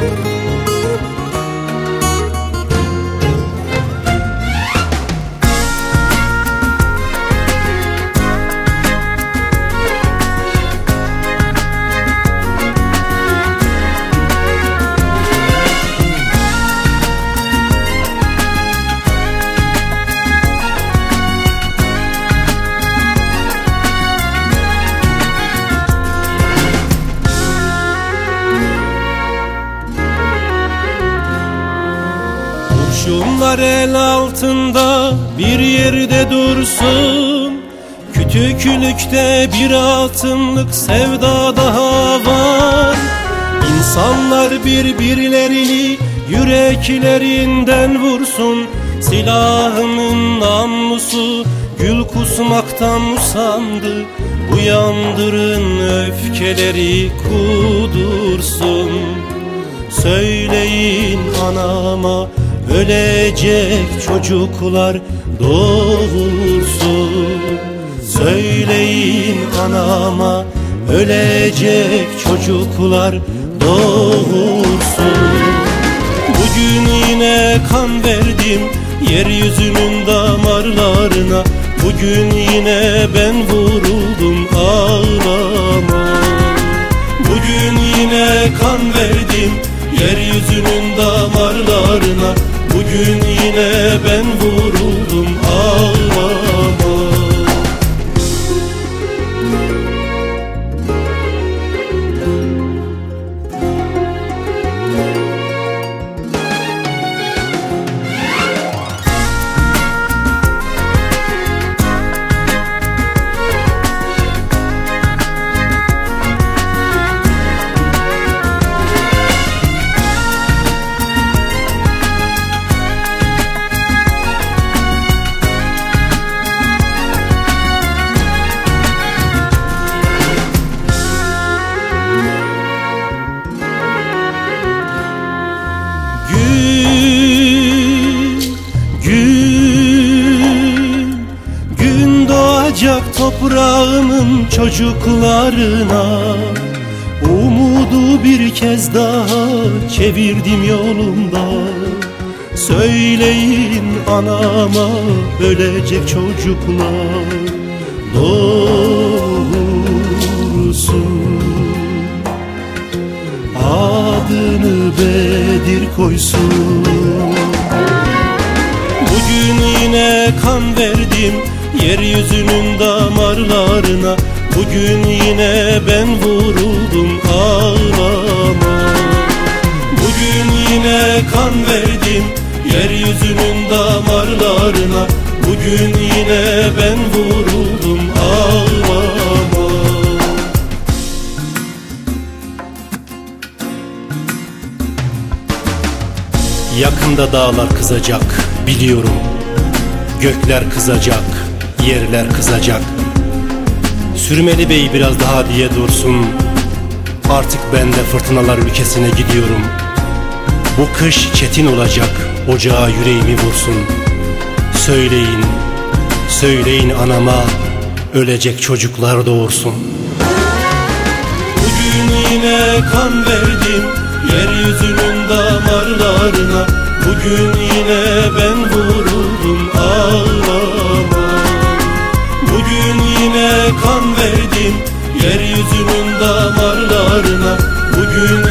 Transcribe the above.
Música Kurşunlar el altında bir yerde dursun. Kütüklükte bir altınlık sevda daha var. İnsanlar birbirlerini yüreklerinden vursun. Silahımın namlusu gül kusmaktan usandı. Uyandırın öfkeleri kudursun. Söyleyin anama ölecek çocuklar doğursun. Söyleyin anama ölecek çocuklar doğursun. Bugün yine kan verdim yeryüzünün damarlarına. Bugün yine ben vuruldum ağlama. Bugün yine kan verdim yeryüzünün damarlarına Bugün yine ben vuruldum doğacak toprağımın çocuklarına Umudu bir kez daha çevirdim yolumda. Söyleyin anama ölecek çocuklar doğursun adını Bedir koysun. Bugün yine kan verdim yeryüzünün damarlarına Bugün yine ben vuruldum ağlama. Bugün yine kan verdim yeryüzünün damarlarına. Bugün yine ben vuruldum ağlama. Yakında dağlar kızacak biliyorum. Gökler kızacak, yerler kızacak Sürmeli bey biraz daha diye dursun. Artık ben de fırtınalar ülkesine gidiyorum. Bu kış çetin olacak ocağa yüreğimi vursun. Söyleyin, söyleyin anama Ölecek çocuklar doğursun. Bugün yine kan verdim yeryüzünün damarlarına. Bugün yine ben vuruldum yeryüzünün damarlarına Bugün